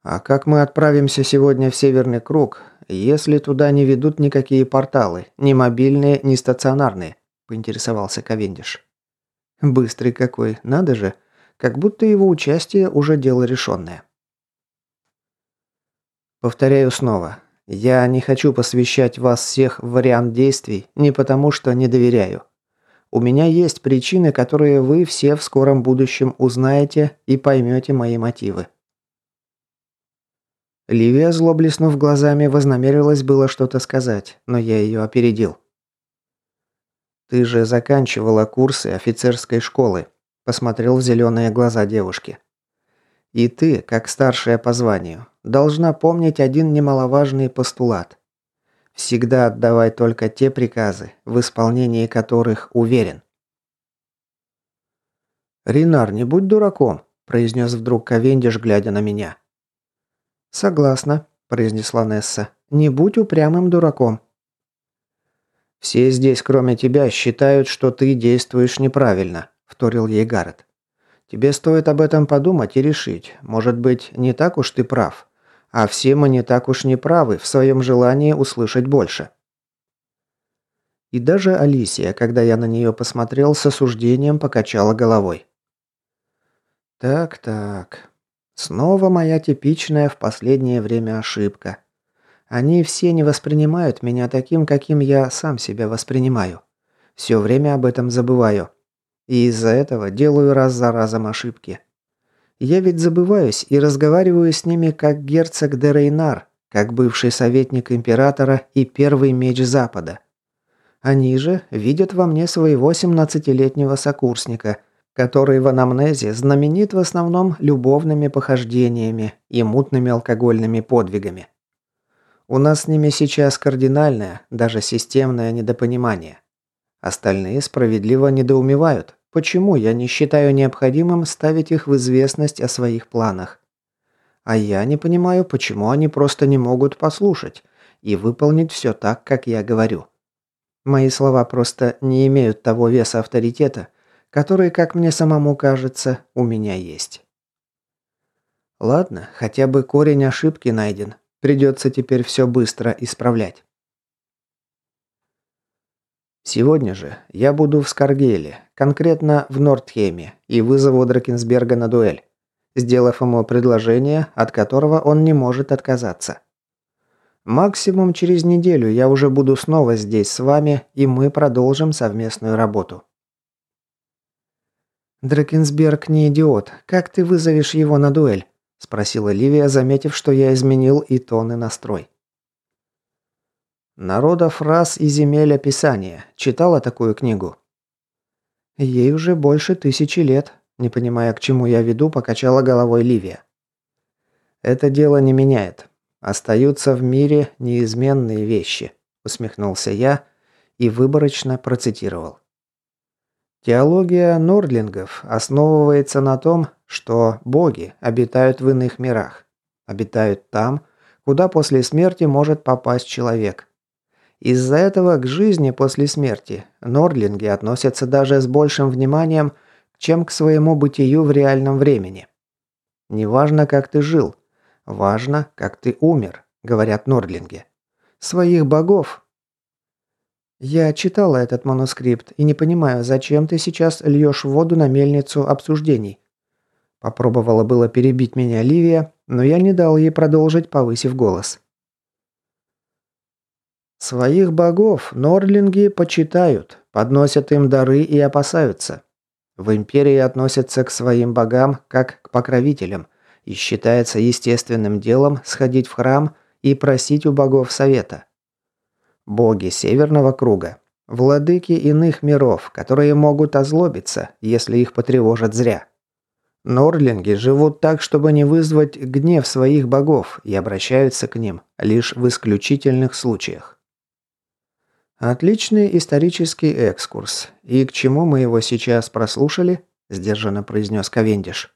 «А как мы отправимся сегодня в Северный Круг, если туда не ведут никакие порталы, ни мобильные, ни стационарные?» – поинтересовался Ковендиш. «Быстрый какой, надо же, как будто его участие уже дело решенное». Повторяю снова. Я не хочу посвящать вас всех в вариант действий, не потому что не доверяю. У меня есть причины, которые вы все в скором будущем узнаете и поймете мои мотивы. Ливия, зло блеснув глазами, вознамерилась было что-то сказать, но я ее опередил. «Ты же заканчивала курсы офицерской школы», – посмотрел в зеленые глаза девушки. «И ты, как старшая по званию, должна помнить один немаловажный постулат. Всегда отдавай только те приказы, в исполнении которых уверен». «Ринар, не будь дураком», – произнес вдруг Ковендиш, глядя на меня. «Согласна», – произнесла Несса. «Не будь упрямым дураком». «Все здесь, кроме тебя, считают, что ты действуешь неправильно», – вторил ей Гаррет. «Тебе стоит об этом подумать и решить. Может быть, не так уж ты прав. А все мы не так уж не правы в своем желании услышать больше». И даже Алисия, когда я на нее посмотрел, с осуждением покачала головой. «Так-так, Снова моя типичная в последнее время ошибка. Они все не воспринимают меня таким, каким я сам себя воспринимаю. Все время об этом забываю. И из-за этого делаю раз за разом ошибки. Я ведь забываюсь и разговариваю с ними как герцог де Рейнар, как бывший советник императора и первый меч Запада. Они же видят во мне своего 17-летнего сокурсника – который в анамнезе знаменит в основном любовными похождениями и мутными алкогольными подвигами. У нас с ними сейчас кардинальное, даже системное недопонимание. Остальные справедливо недоумевают, почему я не считаю необходимым ставить их в известность о своих планах. А я не понимаю, почему они просто не могут послушать и выполнить все так, как я говорю. Мои слова просто не имеют того веса авторитета, который, как мне самому кажется, у меня есть. Ладно, хотя бы корень ошибки найден. Придется теперь все быстро исправлять. Сегодня же я буду в Скаргейле, конкретно в Нордхейме, и вызову Дракенсберга на дуэль, сделав ему предложение, от которого он не может отказаться. Максимум через неделю я уже буду снова здесь с вами, и мы продолжим совместную работу. «Дракенсберг не идиот. Как ты вызовешь его на дуэль?» – спросила Ливия, заметив, что я изменил и тон, и настрой. «Народов рас и земель описания. Читала такую книгу?» «Ей уже больше тысячи лет», – не понимая, к чему я веду, покачала головой Ливия. Это дело не меняет. Остаются в мире неизменные вещи, усмехнулся я и выборочно процитировал. Теология нордлингов основывается на том, что боги обитают в иных мирах, обитают там, куда после смерти может попасть человек. Из-за этого к жизни после смерти нордлинги относятся даже с большим вниманием, чем к своему бытию в реальном времени. Неважно, как ты жил, важно, как ты умер, говорят нордлинги. Своих богов «Я читала этот манускрипт и не понимаю, зачем ты сейчас льешь воду на мельницу обсуждений?» Попробовала было перебить меня Ливия, но я не дал ей продолжить, повысив голос. Своих богов нордлинги почитают, подносят им дары и опасаются. В империи относятся к своим богам как к покровителям, и считается естественным делом сходить в храм и просить у богов совета. Боги Северного Круга. Владыки иных миров, которые могут озлобиться, если их потревожат зря. Норлинги живут так, чтобы не вызвать гнев своих богов и обращаются к ним лишь в исключительных случаях. Отличный исторический экскурс. И к чему мы его сейчас прослушали? Сдержанно произнес Ковендиш.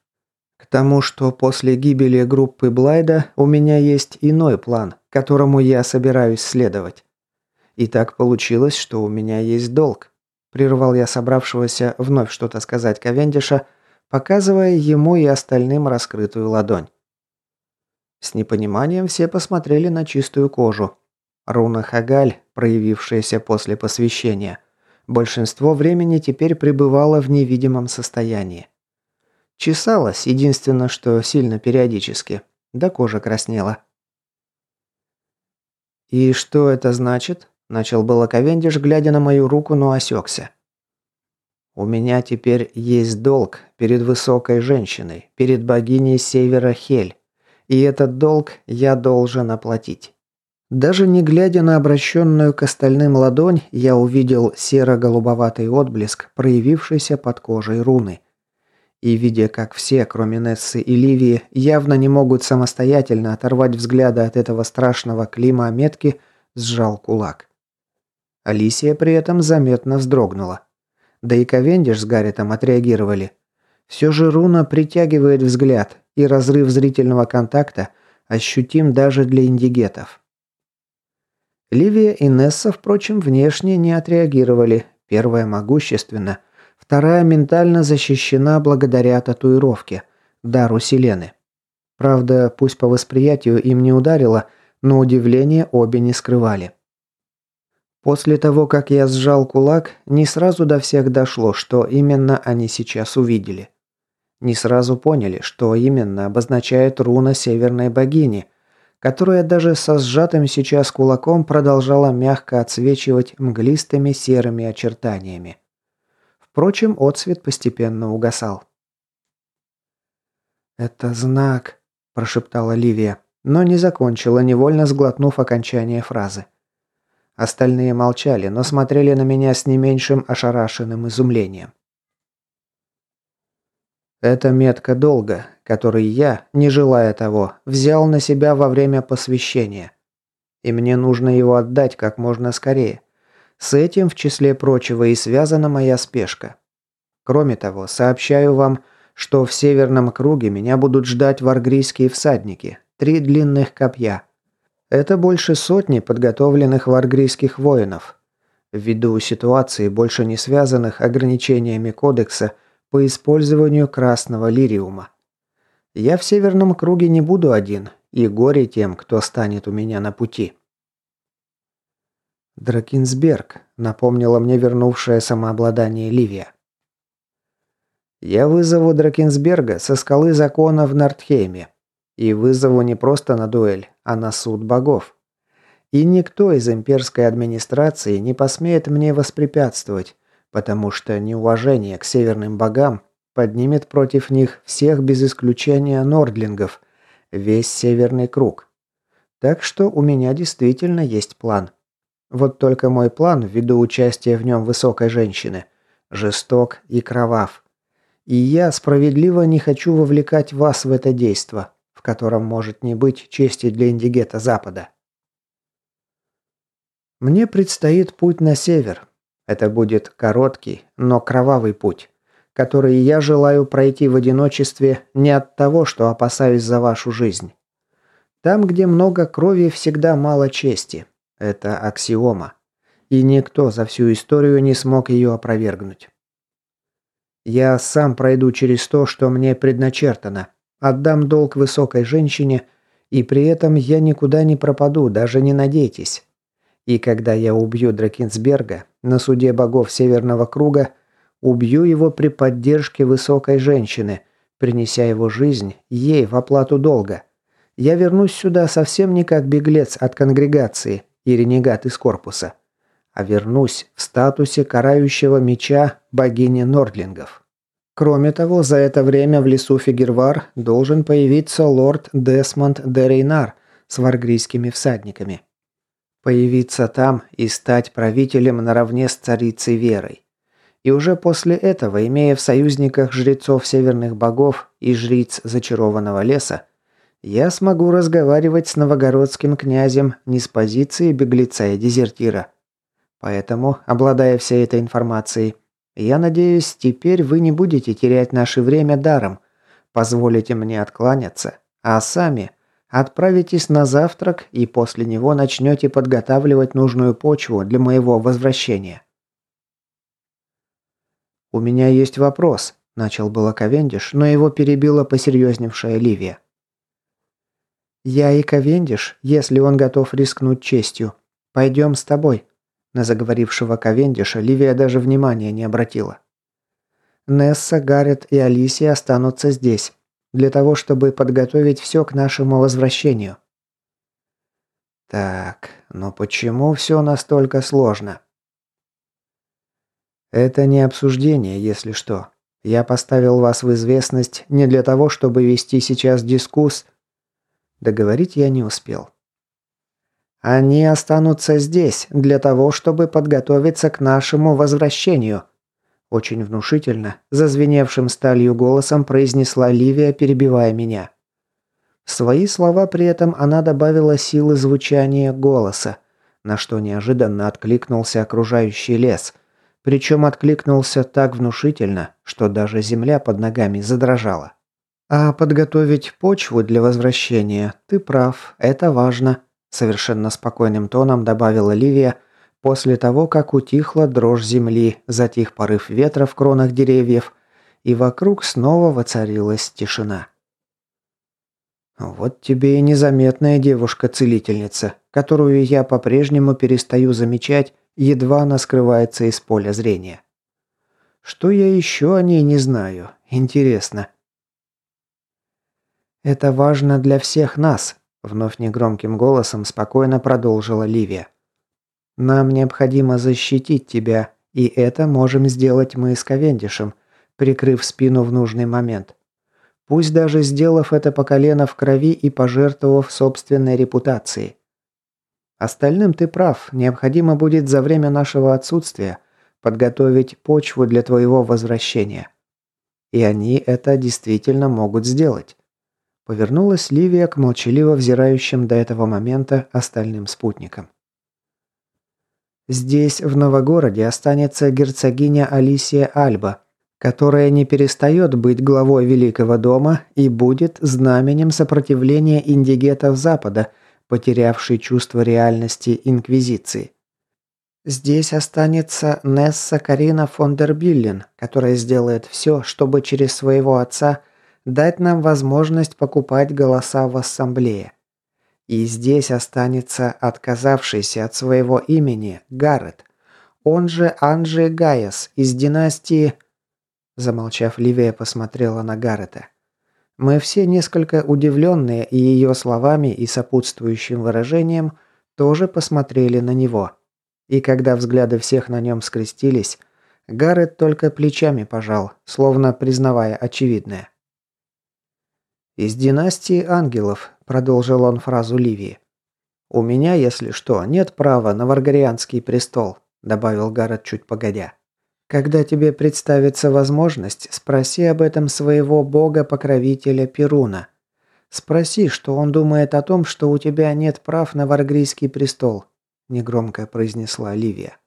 К тому, что после гибели группы Блайда у меня есть иной план, которому я собираюсь следовать. И так получилось, что у меня есть долг. Прервал я собравшегося вновь что-то сказать Ковендиша, показывая ему и остальным раскрытую ладонь. С непониманием все посмотрели на чистую кожу. Руна Хагаль, проявившаяся после посвящения, большинство времени теперь пребывала в невидимом состоянии. Чесалась, единственное, что сильно периодически, да кожа краснела. «И что это значит?» Начал было Ковендиш, глядя на мою руку, но осекся. «У меня теперь есть долг перед высокой женщиной, перед богиней Севера Хель. И этот долг я должен оплатить». Даже не глядя на обращенную к остальным ладонь, я увидел серо-голубоватый отблеск, проявившийся под кожей руны. И видя, как все, кроме Нессы и Ливии, явно не могут самостоятельно оторвать взгляда от этого страшного клима метки, сжал кулак. Алисия при этом заметно вздрогнула. Да и Ковендиш с Гарритом отреагировали. Все же руна притягивает взгляд, и разрыв зрительного контакта ощутим даже для индигетов. Ливия и Несса, впрочем, внешне не отреагировали. Первая могущественно, вторая ментально защищена благодаря татуировке, дару Селены. Правда, пусть по восприятию им не ударило, но удивление обе не скрывали. После того, как я сжал кулак, не сразу до всех дошло, что именно они сейчас увидели. Не сразу поняли, что именно обозначает руна северной богини, которая даже со сжатым сейчас кулаком продолжала мягко отсвечивать мглистыми серыми очертаниями. Впрочем, отсвет постепенно угасал. «Это знак», – прошептала Ливия, но не закончила, невольно сглотнув окончание фразы. Остальные молчали, но смотрели на меня с не меньшим ошарашенным изумлением. Это метка долга, который я, не желая того, взял на себя во время посвящения. И мне нужно его отдать как можно скорее. С этим, в числе прочего, и связана моя спешка. Кроме того, сообщаю вам, что в северном круге меня будут ждать варгрийские всадники, три длинных копья – это больше сотни подготовленных варгрийских воинов. Ввиду ситуации, больше не связанных ограничениями кодекса по использованию красного лириума. Я в Северном круге не буду один, и горе тем, кто станет у меня на пути. Дракинсберг, напомнила мне вернувшее самообладание Ливия. Я вызову Дракинсберга со скалы закона в Нортхейме. И вызову не просто на дуэль, а на суд богов. И никто из имперской администрации не посмеет мне воспрепятствовать, потому что неуважение к северным богам поднимет против них всех без исключения нордлингов, весь северный круг. Так что у меня действительно есть план. Вот только мой план, ввиду участия в нем высокой женщины, жесток и кровав. И я справедливо не хочу вовлекать вас в это действо, в котором может не быть чести для индигета Запада. Мне предстоит путь на север. Это будет короткий, но кровавый путь, который я желаю пройти в одиночестве не от того, что опасаюсь за вашу жизнь. Там, где много крови, всегда мало чести. Это аксиома. И никто за всю историю не смог ее опровергнуть. Я сам пройду через то, что мне предначертано, отдам долг высокой женщине, и при этом я никуда не пропаду, даже не надейтесь. И когда я убью Дракенсберга на суде богов Северного Круга, убью его при поддержке высокой женщины, принеся его жизнь ей в оплату долга. Я вернусь сюда совсем не как беглец от конгрегации и ренегат из корпуса, а вернусь в статусе карающего меча богини Нордлингов. Кроме того, за это время в лесу Фигервар должен появиться лорд Десмонд де Рейнар с варгрийскими всадниками. Появиться там и стать правителем наравне с царицей Верой. И уже после этого, имея в союзниках жрецов северных богов и жриц зачарованного леса, я смогу разговаривать с новогородским князем не с позиции беглеца и дезертира. Поэтому, обладая всей этой информацией, я надеюсь, теперь вы не будете терять наше время даром, позволите мне откланяться, а сами отправитесь на завтрак и после него начнете подготавливать нужную почву для моего возвращения. «У меня есть вопрос», – начал было Ковендиш, но его перебила посерьезневшая Ливия. «Я и Ковендиш, если он готов рискнуть честью. Пойдем с тобой», на заговорившего Ковендиша Ливия даже внимания не обратила. Несса, Гаррет и Алисия останутся здесь, для того, чтобы подготовить все к нашему возвращению. Так, но почему все настолько сложно? Это не обсуждение, если что. Я поставил вас в известность не для того, чтобы вести сейчас дискусс. Договорить я не успел. Они останутся здесь для того, чтобы подготовиться к нашему возвращению. Очень внушительно, зазвеневшим сталью голосом произнесла Ливия, перебивая меня. Свои слова при этом она добавила силы звучания голоса, на что неожиданно откликнулся окружающий лес. Причем откликнулся так внушительно, что даже земля под ногами задрожала. А подготовить почву для возвращения, ты прав, это важно. Совершенно спокойным тоном добавила Ливия после того, как утихла дрожь земли, затих порыв ветра в кронах деревьев, и вокруг снова воцарилась тишина. «Вот тебе и незаметная девушка-целительница, которую я по-прежнему перестаю замечать, едва она скрывается из поля зрения. Что я еще о ней не знаю? Интересно». «Это важно для всех нас», Вновь негромким голосом спокойно продолжила Ливия. «Нам необходимо защитить тебя, и это можем сделать мы с Ковендишем, прикрыв спину в нужный момент. Пусть даже сделав это по колено в крови и пожертвовав собственной репутацией. Остальным ты прав, необходимо будет за время нашего отсутствия подготовить почву для твоего возвращения. И они это действительно могут сделать. Повернулась Ливия к молчаливо взирающим до этого момента остальным спутникам. Здесь, в Новогороде, останется герцогиня Алисия Альба, которая не перестает быть главой Великого дома и будет знаменем сопротивления индигетов Запада, потерявшей чувство реальности Инквизиции. Здесь останется Несса Карина фон дер Биллен, которая сделает все, чтобы через своего отца – дать нам возможность покупать голоса в ассамблее. И здесь останется отказавшийся от своего имени Гаррет, он же Анджи Гайас из династии... Замолчав, Ливия посмотрела на Гаррета. Мы все несколько удивленные и ее словами, и сопутствующим выражением, тоже посмотрели на него. И когда взгляды всех на нем скрестились, Гаррет только плечами пожал, словно признавая очевидное. «Из династии ангелов», – продолжил он фразу Ливии. «У меня, если что, нет права на варгарианский престол», – добавил Гаррет чуть погодя. «Когда тебе представится возможность, спроси об этом своего бога-покровителя Перуна. Спроси, что он думает о том, что у тебя нет прав на варгрийский престол, негромко произнесла Ливия.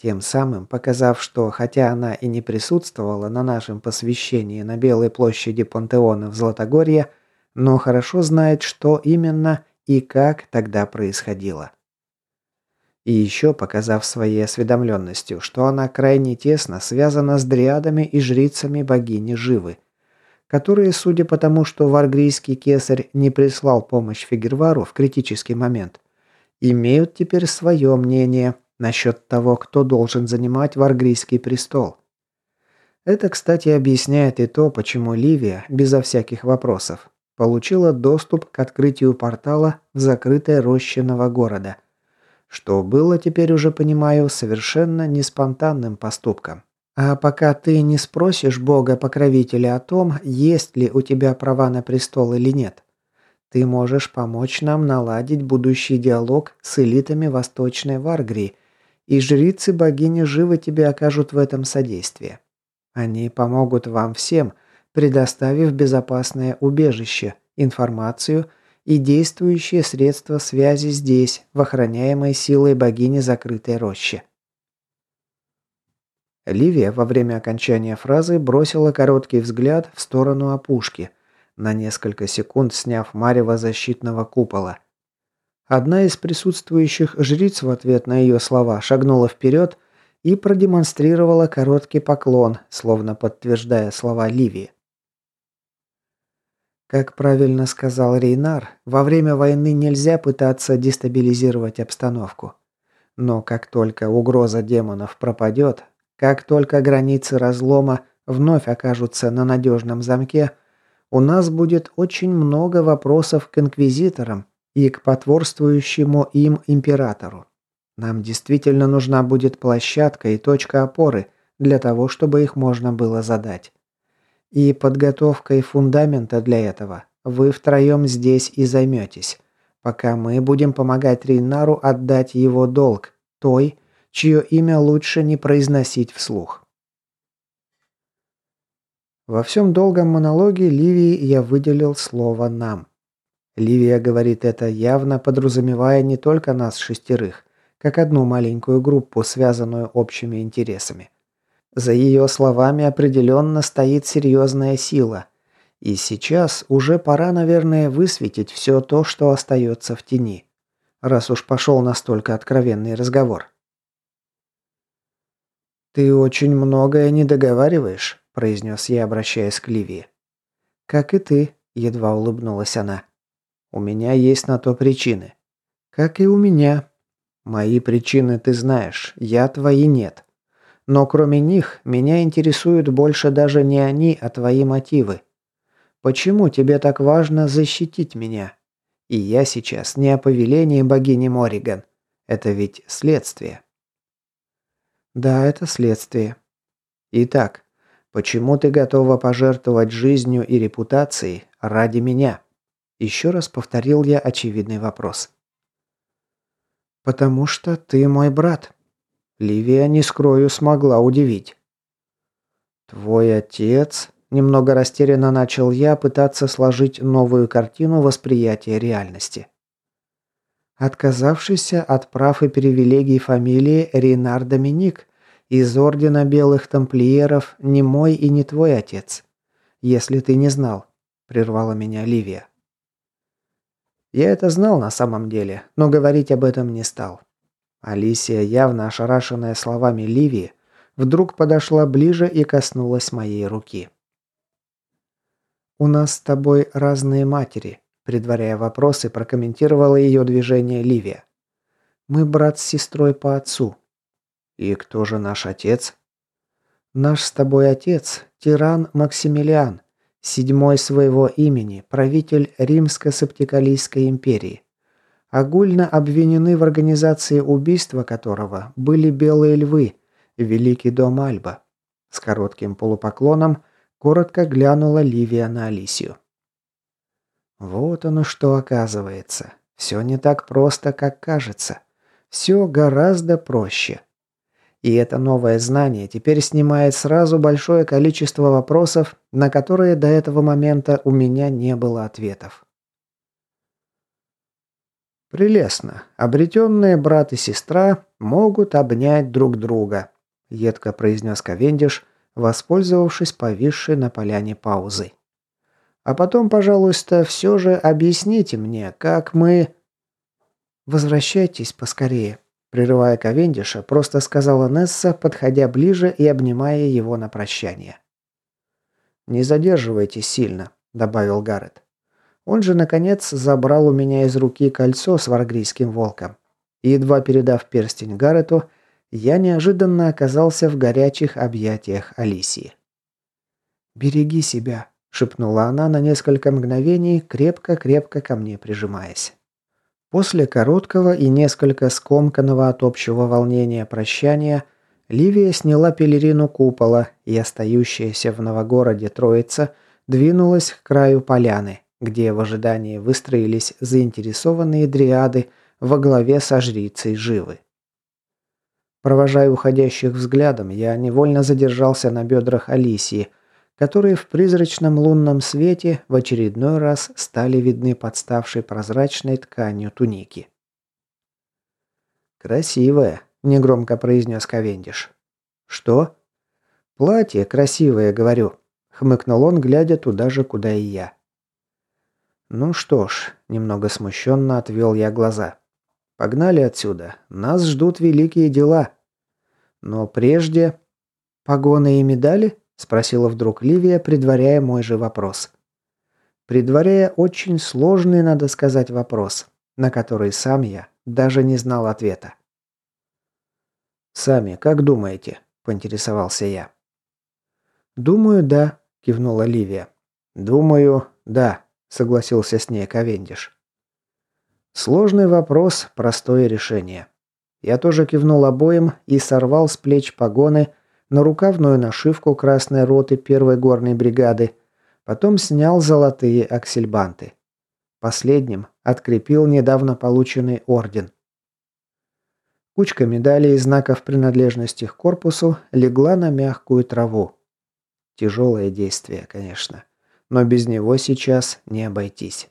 Тем самым показав, что хотя она и не присутствовала на нашем посвящении на Белой площади Пантеона в Златогорье, но хорошо знает, что именно и как тогда происходило. И еще показав своей осведомленностью, что она крайне тесно связана с дриадами и жрицами богини Живы, которые, судя по тому, что варгрийский кесарь не прислал помощь Фигервару в критический момент, имеют теперь свое мнение насчет того, кто должен занимать варгрийский престол. Это, кстати, объясняет и то, почему Ливия, безо всяких вопросов, получила доступ к открытию портала в закрытое рощиного города – что было, теперь уже понимаю, совершенно не спонтанным поступком. А пока ты не спросишь Бога-покровителя о том, есть ли у тебя права на престол или нет, ты можешь помочь нам наладить будущий диалог с элитами Восточной Варгрии, и жрицы богини живы тебе окажут в этом содействие. Они помогут вам всем, предоставив безопасное убежище, информацию и действующие средства связи здесь, в охраняемой силой богини закрытой рощи. Ливия во время окончания фразы бросила короткий взгляд в сторону опушки, на несколько секунд сняв марево защитного купола. Одна из присутствующих жриц в ответ на ее слова шагнула вперед и продемонстрировала короткий поклон, словно подтверждая слова Ливии. Как правильно сказал Рейнар, во время войны нельзя пытаться дестабилизировать обстановку. Но как только угроза демонов пропадет, как только границы разлома вновь окажутся на надежном замке, у нас будет очень много вопросов к инквизиторам и к потворствующему им императору. Нам действительно нужна будет площадка и точка опоры для того, чтобы их можно было задать. И подготовкой фундамента для этого вы втроем здесь и займетесь, пока мы будем помогать Рейнару отдать его долг, той, чье имя лучше не произносить вслух. Во всем долгом монологе Ливии я выделил слово «нам». Ливия говорит это, явно подразумевая не только нас шестерых, как одну маленькую группу, связанную общими интересами. За ее словами определенно стоит серьезная сила. И сейчас уже пора, наверное, высветить все то, что остается в тени. Раз уж пошел настолько откровенный разговор. «Ты очень многое не договариваешь», – произнес я, обращаясь к Ливии. «Как и ты», – едва улыбнулась она. «У меня есть на то причины». «Как и у меня». «Мои причины ты знаешь, я твои нет». Но кроме них, меня интересуют больше даже не они, а твои мотивы. Почему тебе так важно защитить меня? И я сейчас не о повелении богини Мориган. Это ведь следствие. Да, это следствие. Итак, почему ты готова пожертвовать жизнью и репутацией ради меня? Еще раз повторил я очевидный вопрос. Потому что ты мой брат, Ливия, не скрою, смогла удивить. «Твой отец...» Немного растерянно начал я пытаться сложить новую картину восприятия реальности. Отказавшийся от прав и привилегий фамилии Ренар Доминик из Ордена Белых Тамплиеров не мой и не твой отец. Если ты не знал, прервала меня Ливия. Я это знал на самом деле, но говорить об этом не стал. Алисия, явно ошарашенная словами Ливии, вдруг подошла ближе и коснулась моей руки. «У нас с тобой разные матери», – предваряя вопросы, прокомментировала ее движение Ливия. «Мы брат с сестрой по отцу». «И кто же наш отец?» «Наш с тобой отец – тиран Максимилиан, седьмой своего имени, правитель Римско-Септикалийской империи огульно обвинены в организации убийства которого были белые львы, Великий дом Альба. С коротким полупоклоном коротко глянула Ливия на Алисию. Вот оно что оказывается. Все не так просто, как кажется. Все гораздо проще. И это новое знание теперь снимает сразу большое количество вопросов, на которые до этого момента у меня не было ответов. Прелестно. Обретенные брат и сестра могут обнять друг друга, едко произнес Ковендиш, воспользовавшись повисшей на поляне паузой. А потом, пожалуйста, все же объясните мне, как мы... Возвращайтесь поскорее, прерывая Ковендиша, просто сказала Несса, подходя ближе и обнимая его на прощание. Не задерживайтесь сильно, добавил Гаррет. Он же, наконец, забрал у меня из руки кольцо с варгрийским волком. Едва передав перстень Гаррету, я неожиданно оказался в горячих объятиях Алисии. «Береги себя», – шепнула она на несколько мгновений, крепко-крепко ко мне прижимаясь. После короткого и несколько скомканного от общего волнения прощания Ливия сняла пелерину купола, и остающаяся в Новогороде Троица двинулась к краю поляны, где в ожидании выстроились заинтересованные дриады во главе со жрицей Живы. Провожая уходящих взглядом, я невольно задержался на бедрах Алисии, которые в призрачном лунном свете в очередной раз стали видны под ставшей прозрачной тканью туники. «Красивая», – негромко произнес Ковендиш. «Что?» «Платье красивое, говорю», – хмыкнул он, глядя туда же, куда и я. «Ну что ж», – немного смущенно отвел я глаза. «Погнали отсюда. Нас ждут великие дела». «Но прежде...» «Погоны и медали?» – спросила вдруг Ливия, предваряя мой же вопрос. Предваряя очень сложный, надо сказать, вопрос, на который сам я даже не знал ответа. «Сами как думаете?» – поинтересовался я. «Думаю, да», – кивнула Ливия. «Думаю, да», – согласился с ней Ковендиш. Сложный вопрос, простое решение. Я тоже кивнул обоим и сорвал с плеч погоны на рукавную нашивку красной роты первой горной бригады, потом снял золотые аксельбанты. Последним открепил недавно полученный орден. Кучка медалей и знаков принадлежности к корпусу легла на мягкую траву. Тяжелое действие, конечно но без него сейчас не обойтись.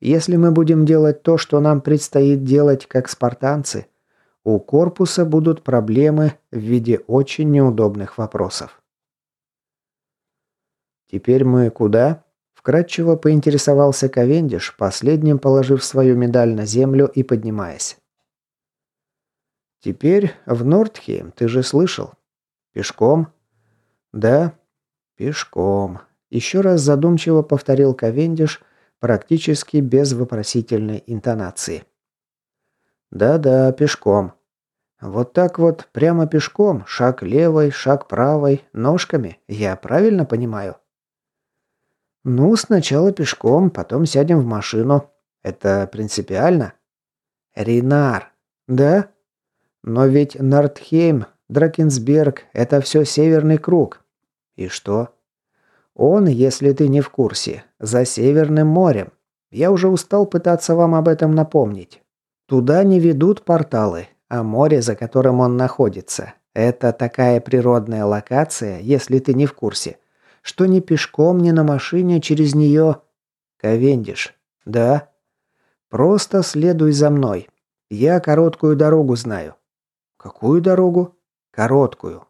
Если мы будем делать то, что нам предстоит делать как спартанцы, у корпуса будут проблемы в виде очень неудобных вопросов. «Теперь мы куда?» – вкратчиво поинтересовался Ковендиш, последним положив свою медаль на землю и поднимаясь. «Теперь в Нордхейм, ты же слышал?» «Пешком?» «Да, пешком», еще раз задумчиво повторил Ковендиш, практически без вопросительной интонации. «Да-да, пешком. Вот так вот, прямо пешком, шаг левой, шаг правой, ножками, я правильно понимаю?» «Ну, сначала пешком, потом сядем в машину. Это принципиально?» «Ринар. Да? Но ведь Нортхейм, Дракенсберг – это все северный круг. И что? Он, если ты не в курсе, за Северным морем. Я уже устал пытаться вам об этом напомнить. Туда не ведут порталы, а море, за которым он находится, это такая природная локация, если ты не в курсе, что ни пешком, ни на машине через нее... Ковендиш. Да? Просто следуй за мной. Я короткую дорогу знаю. Какую дорогу? Короткую.